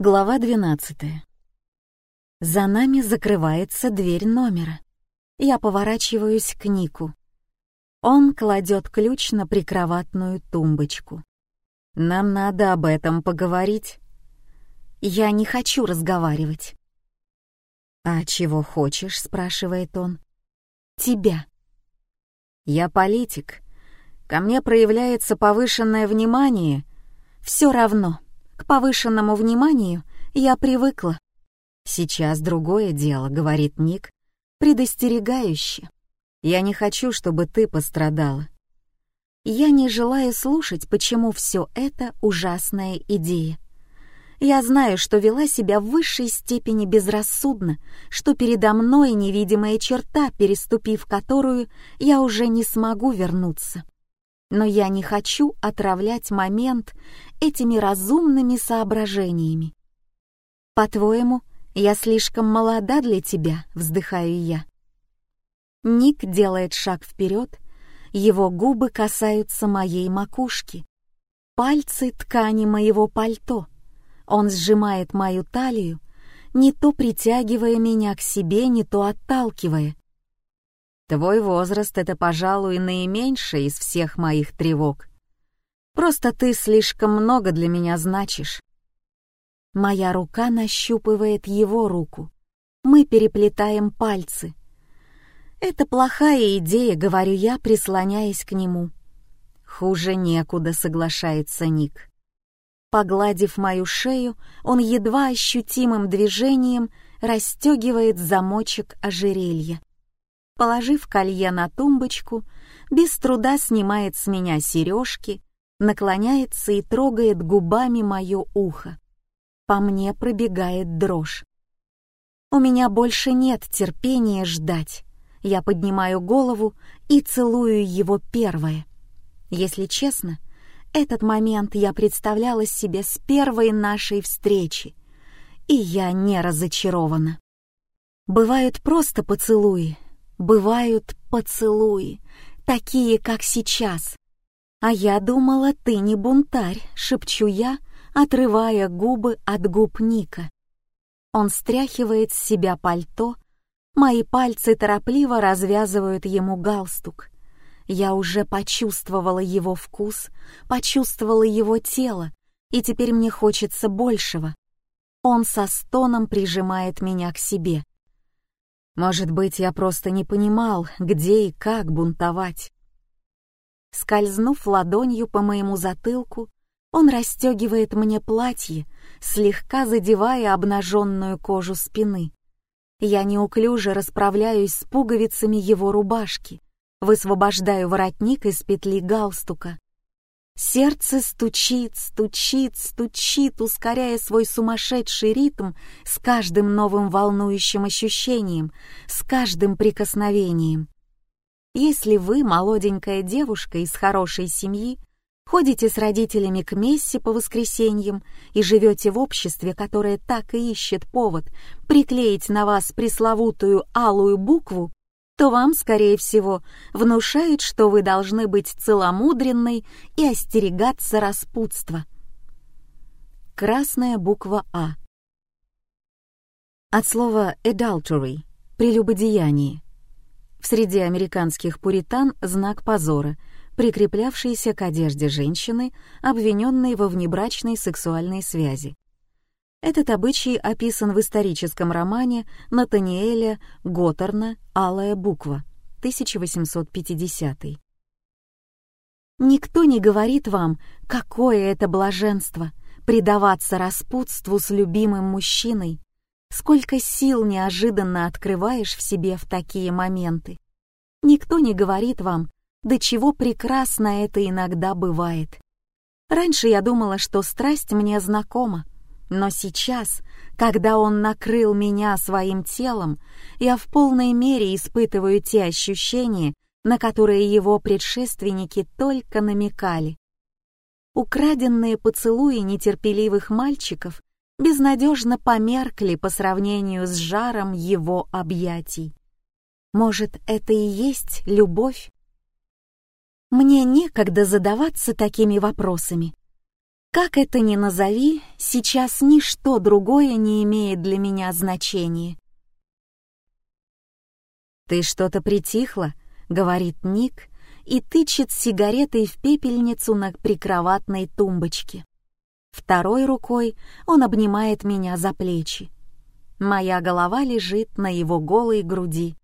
Глава 12. За нами закрывается дверь номера. Я поворачиваюсь к Нику. Он кладет ключ на прикроватную тумбочку. Нам надо об этом поговорить. Я не хочу разговаривать. «А чего хочешь?» — спрашивает он. «Тебя». «Я политик. Ко мне проявляется повышенное внимание. Все равно». К повышенному вниманию я привыкла. Сейчас другое дело, говорит Ник, предостерегающе. Я не хочу, чтобы ты пострадала. Я не желаю слушать, почему все это ужасная идея. Я знаю, что вела себя в высшей степени безрассудно, что передо мной невидимая черта, переступив которую я уже не смогу вернуться но я не хочу отравлять момент этими разумными соображениями. «По-твоему, я слишком молода для тебя?» — вздыхаю я. Ник делает шаг вперед, его губы касаются моей макушки. Пальцы ткани моего пальто. Он сжимает мою талию, не то притягивая меня к себе, не то отталкивая. Твой возраст — это, пожалуй, наименьшее из всех моих тревог. Просто ты слишком много для меня значишь. Моя рука нащупывает его руку. Мы переплетаем пальцы. Это плохая идея, говорю я, прислоняясь к нему. Хуже некуда, соглашается Ник. Погладив мою шею, он едва ощутимым движением расстегивает замочек ожерелья. Положив колье на тумбочку, без труда снимает с меня сережки, наклоняется и трогает губами мое ухо. По мне пробегает дрожь. У меня больше нет терпения ждать. Я поднимаю голову и целую его первое. Если честно, этот момент я представляла себе с первой нашей встречи, и я не разочарована. Бывают просто поцелуи, бывают поцелуи, такие, как сейчас. А я думала, ты не бунтарь, шепчу я, отрывая губы от губ Ника. Он стряхивает с себя пальто, мои пальцы торопливо развязывают ему галстук. Я уже почувствовала его вкус, почувствовала его тело, и теперь мне хочется большего. Он со стоном прижимает меня к себе. Может быть, я просто не понимал, где и как бунтовать. Скользнув ладонью по моему затылку, он расстегивает мне платье, слегка задевая обнаженную кожу спины. Я неуклюже расправляюсь с пуговицами его рубашки, высвобождаю воротник из петли галстука. Сердце стучит, стучит, стучит, ускоряя свой сумасшедший ритм с каждым новым волнующим ощущением, с каждым прикосновением. Если вы, молоденькая девушка из хорошей семьи, ходите с родителями к мессе по воскресеньям и живете в обществе, которое так и ищет повод приклеить на вас пресловутую алую букву, то вам, скорее всего, внушают, что вы должны быть целомудренной и остерегаться распутства. Красная буква А. От слова adultery — прелюбодеяние. В среде американских пуритан знак позора, прикреплявшийся к одежде женщины, обвиненной во внебрачной сексуальной связи. Этот обычай описан в историческом романе Натаниэля Готтерна «Алая буква» 1850. Никто не говорит вам, какое это блаженство предаваться распутству с любимым мужчиной, сколько сил неожиданно открываешь в себе в такие моменты. Никто не говорит вам, до чего прекрасно это иногда бывает. Раньше я думала, что страсть мне знакома, но сейчас, когда он накрыл меня своим телом, я в полной мере испытываю те ощущения, на которые его предшественники только намекали. Украденные поцелуи нетерпеливых мальчиков безнадежно померкли по сравнению с жаром его объятий. Может, это и есть любовь? Мне некогда задаваться такими вопросами. Как это ни назови, сейчас ничто другое не имеет для меня значения. «Ты что-то притихла?» — говорит Ник и тычет сигаретой в пепельницу на прикроватной тумбочке. Второй рукой он обнимает меня за плечи. Моя голова лежит на его голой груди.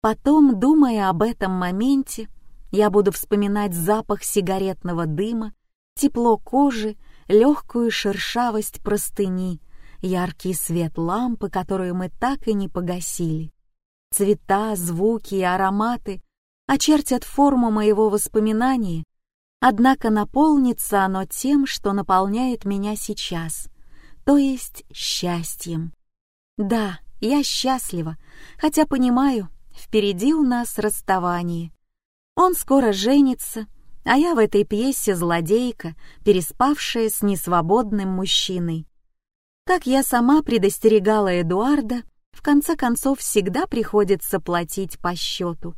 Потом, думая об этом моменте, я буду вспоминать запах сигаретного дыма, тепло кожи, легкую шершавость простыни, яркий свет лампы, которую мы так и не погасили. Цвета, звуки и ароматы очертят форму моего воспоминания, однако наполнится оно тем, что наполняет меня сейчас, то есть счастьем. Да, я счастлива, хотя понимаю, впереди у нас расставание. Он скоро женится, а я в этой пьесе злодейка, переспавшая с несвободным мужчиной. Как я сама предостерегала Эдуарда, в конце концов всегда приходится платить по счету.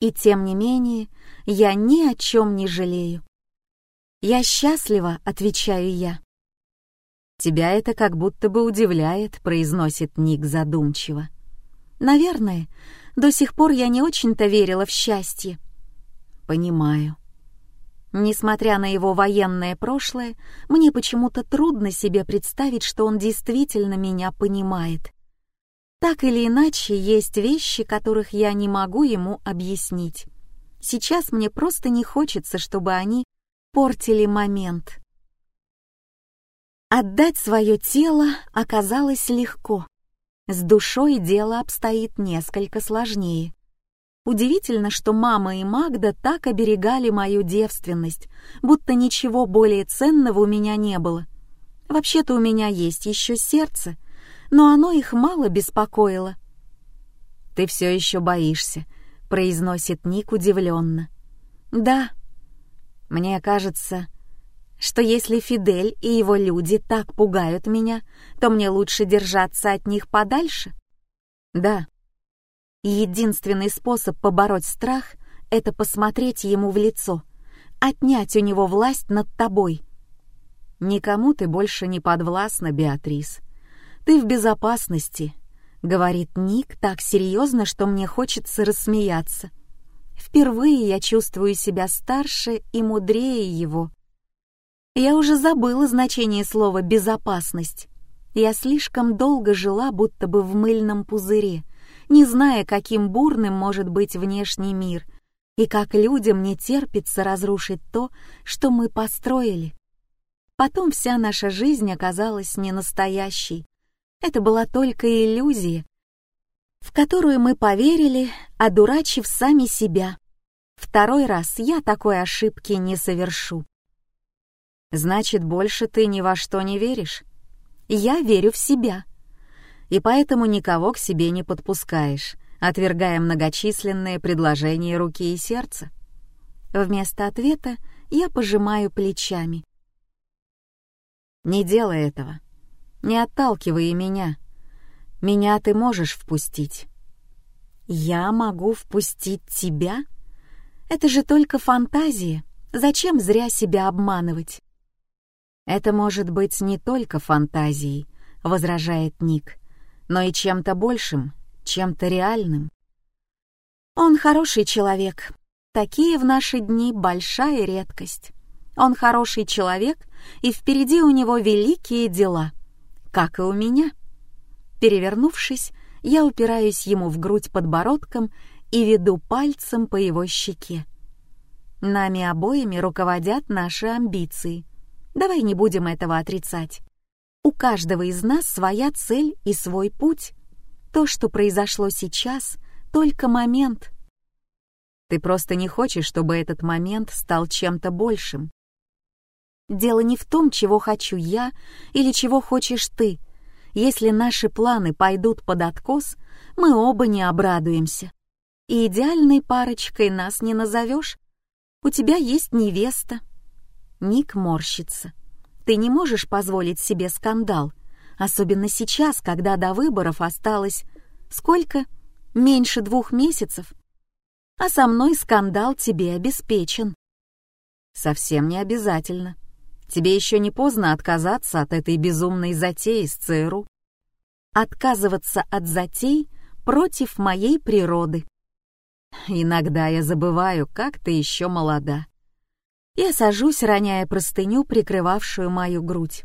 И тем не менее, я ни о чем не жалею. «Я счастлива», — отвечаю я. «Тебя это как будто бы удивляет», — произносит Ник задумчиво. «Наверное, до сих пор я не очень-то верила в счастье». «Понимаю». Несмотря на его военное прошлое, мне почему-то трудно себе представить, что он действительно меня понимает. Так или иначе, есть вещи, которых я не могу ему объяснить. Сейчас мне просто не хочется, чтобы они портили момент. Отдать свое тело оказалось легко. С душой дело обстоит несколько сложнее. Удивительно, что мама и Магда так оберегали мою девственность, будто ничего более ценного у меня не было. Вообще-то у меня есть еще сердце, но оно их мало беспокоило. «Ты все еще боишься», — произносит Ник удивленно. «Да. Мне кажется, что если Фидель и его люди так пугают меня, то мне лучше держаться от них подальше? Да. Единственный способ побороть страх — это посмотреть ему в лицо, отнять у него власть над тобой. Никому ты больше не подвластна, Беатрис. Ты в безопасности, — говорит Ник так серьезно, что мне хочется рассмеяться. Впервые я чувствую себя старше и мудрее его. Я уже забыла значение слова «безопасность». Я слишком долго жила будто бы в мыльном пузыре, не зная, каким бурным может быть внешний мир и как людям не терпится разрушить то, что мы построили. Потом вся наша жизнь оказалась не настоящей. Это была только иллюзия, в которую мы поверили, одурачив сами себя. Второй раз я такой ошибки не совершу. Значит, больше ты ни во что не веришь? Я верю в себя. И поэтому никого к себе не подпускаешь, отвергая многочисленные предложения руки и сердца. Вместо ответа я пожимаю плечами. Не делай этого. Не отталкивай меня. Меня ты можешь впустить. Я могу впустить тебя? Это же только фантазия. Зачем зря себя обманывать? «Это может быть не только фантазией», — возражает Ник, «но и чем-то большим, чем-то реальным». «Он хороший человек. Такие в наши дни большая редкость. Он хороший человек, и впереди у него великие дела, как и у меня». Перевернувшись, я упираюсь ему в грудь подбородком и веду пальцем по его щеке. Нами обоими руководят наши амбиции. Давай не будем этого отрицать. У каждого из нас своя цель и свой путь. То, что произошло сейчас, только момент. Ты просто не хочешь, чтобы этот момент стал чем-то большим. Дело не в том, чего хочу я или чего хочешь ты. Если наши планы пойдут под откос, мы оба не обрадуемся. И идеальной парочкой нас не назовешь. У тебя есть невеста, Ник морщится. «Ты не можешь позволить себе скандал, особенно сейчас, когда до выборов осталось... Сколько? Меньше двух месяцев? А со мной скандал тебе обеспечен». «Совсем не обязательно. Тебе еще не поздно отказаться от этой безумной затеи с ЦРУ. Отказываться от затей против моей природы. Иногда я забываю, как ты еще молода. Я сажусь, роняя простыню, прикрывавшую мою грудь.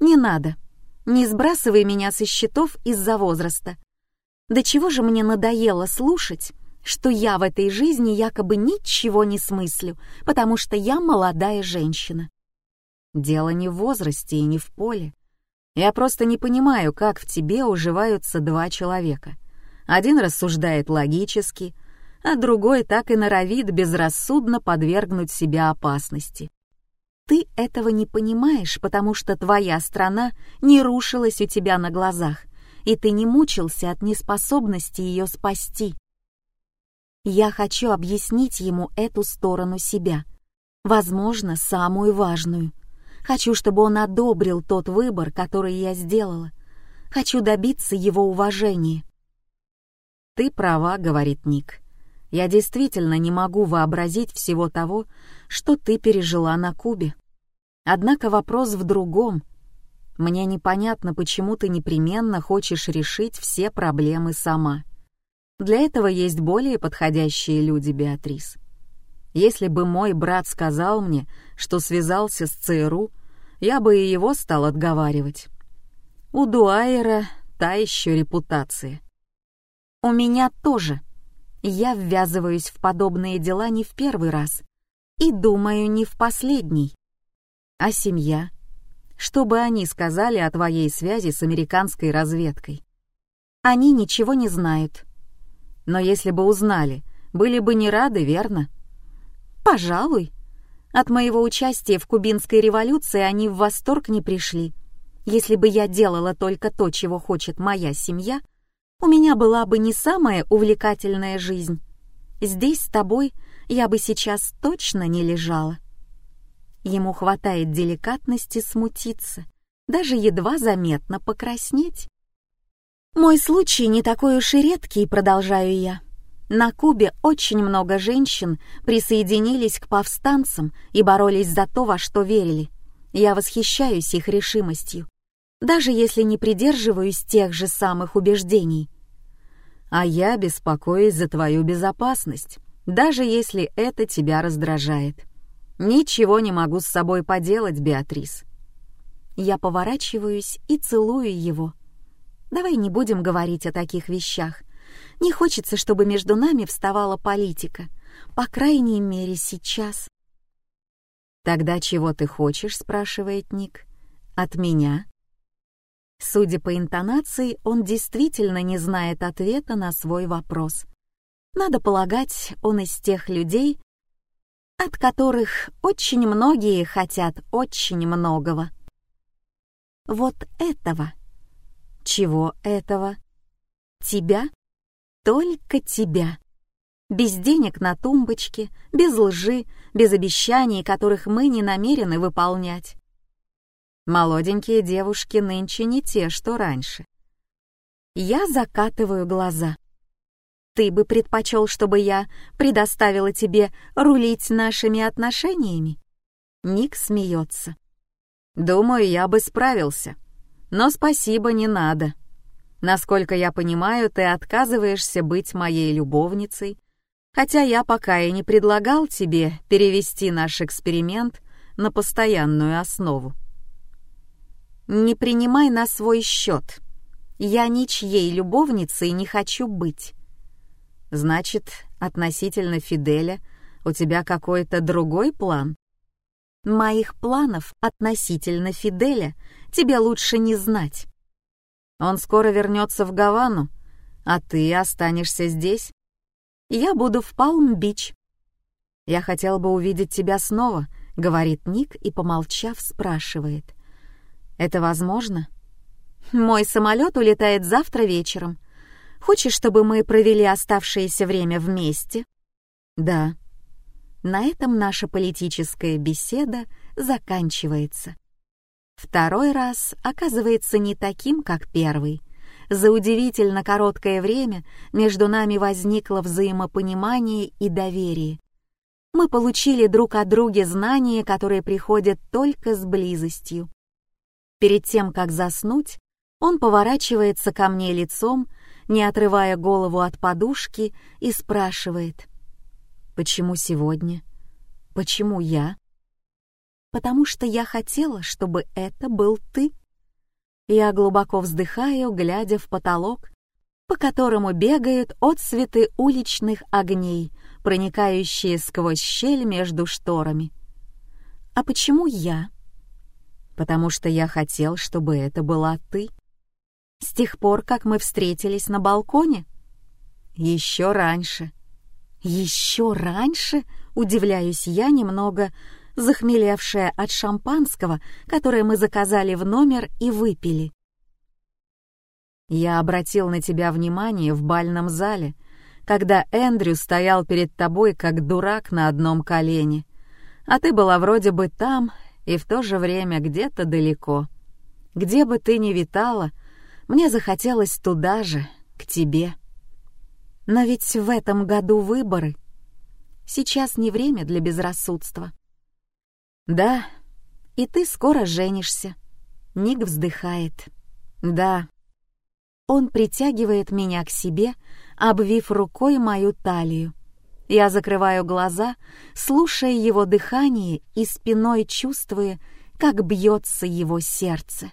Не надо. Не сбрасывай меня со счетов из-за возраста. До чего же мне надоело слушать, что я в этой жизни якобы ничего не смыслю, потому что я молодая женщина. Дело не в возрасте и не в поле. Я просто не понимаю, как в тебе уживаются два человека. Один рассуждает логически, а другой так и норовит безрассудно подвергнуть себя опасности. Ты этого не понимаешь, потому что твоя страна не рушилась у тебя на глазах, и ты не мучился от неспособности ее спасти. Я хочу объяснить ему эту сторону себя, возможно, самую важную. Хочу, чтобы он одобрил тот выбор, который я сделала. Хочу добиться его уважения. «Ты права», — говорит Ник. «Я действительно не могу вообразить всего того, что ты пережила на Кубе. Однако вопрос в другом. Мне непонятно, почему ты непременно хочешь решить все проблемы сама». Для этого есть более подходящие люди, Беатрис. Если бы мой брат сказал мне, что связался с ЦРУ, я бы и его стал отговаривать. У Дуайера та еще репутация. У меня тоже. Я ввязываюсь в подобные дела не в первый раз. И, думаю, не в последний. А семья? Что бы они сказали о твоей связи с американской разведкой? Они ничего не знают. Но если бы узнали, были бы не рады, верно? Пожалуй. От моего участия в кубинской революции они в восторг не пришли. Если бы я делала только то, чего хочет моя семья, у меня была бы не самая увлекательная жизнь. Здесь с тобой я бы сейчас точно не лежала. Ему хватает деликатности смутиться, даже едва заметно покраснеть. Мой случай не такой уж и редкий, продолжаю я. На Кубе очень много женщин присоединились к повстанцам и боролись за то, во что верили. Я восхищаюсь их решимостью, даже если не придерживаюсь тех же самых убеждений. А я беспокоюсь за твою безопасность, даже если это тебя раздражает. Ничего не могу с собой поделать, Беатрис. Я поворачиваюсь и целую его. Давай не будем говорить о таких вещах. Не хочется, чтобы между нами вставала политика. По крайней мере, сейчас. «Тогда чего ты хочешь?» — спрашивает Ник. «От меня?» Судя по интонации, он действительно не знает ответа на свой вопрос. Надо полагать, он из тех людей, от которых очень многие хотят очень многого. Вот этого — чего этого? Тебя? Только тебя. Без денег на тумбочке, без лжи, без обещаний, которых мы не намерены выполнять. Молоденькие девушки нынче не те, что раньше. Я закатываю глаза. Ты бы предпочел, чтобы я предоставила тебе рулить нашими отношениями? Ник смеется. Думаю, я бы справился. Но спасибо, не надо. Насколько я понимаю, ты отказываешься быть моей любовницей, хотя я пока и не предлагал тебе перевести наш эксперимент на постоянную основу. Не принимай на свой счет. Я ничьей любовницей не хочу быть. Значит, относительно Фиделя у тебя какой-то другой план? Моих планов относительно Фиделя тебе лучше не знать. Он скоро вернется в Гавану, а ты останешься здесь. Я буду в Палм-Бич. Я хотел бы увидеть тебя снова, говорит Ник и, помолчав, спрашивает. Это возможно? Мой самолет улетает завтра вечером. Хочешь, чтобы мы провели оставшееся время вместе? Да. На этом наша политическая беседа заканчивается. Второй раз оказывается не таким, как первый. За удивительно короткое время между нами возникло взаимопонимание и доверие. Мы получили друг о друге знания, которые приходят только с близостью. Перед тем, как заснуть, он поворачивается ко мне лицом, не отрывая голову от подушки, и спрашивает. «Почему сегодня? Почему я?» «Потому что я хотела, чтобы это был ты». Я глубоко вздыхаю, глядя в потолок, по которому бегают отсветы уличных огней, проникающие сквозь щель между шторами. «А почему я?» «Потому что я хотел, чтобы это была ты». «С тех пор, как мы встретились на балконе?» «Еще раньше». «Еще раньше?» — удивляюсь я немного, захмелевшая от шампанского, которое мы заказали в номер и выпили. Я обратил на тебя внимание в бальном зале, когда Эндрю стоял перед тобой как дурак на одном колене, а ты была вроде бы там и в то же время где-то далеко. Где бы ты ни витала, мне захотелось туда же, к тебе. Но ведь в этом году выборы. Сейчас не время для безрассудства. Да, и ты скоро женишься. Ник вздыхает. Да, он притягивает меня к себе, обвив рукой мою талию. Я закрываю глаза, слушая его дыхание и спиной чувствуя, как бьется его сердце.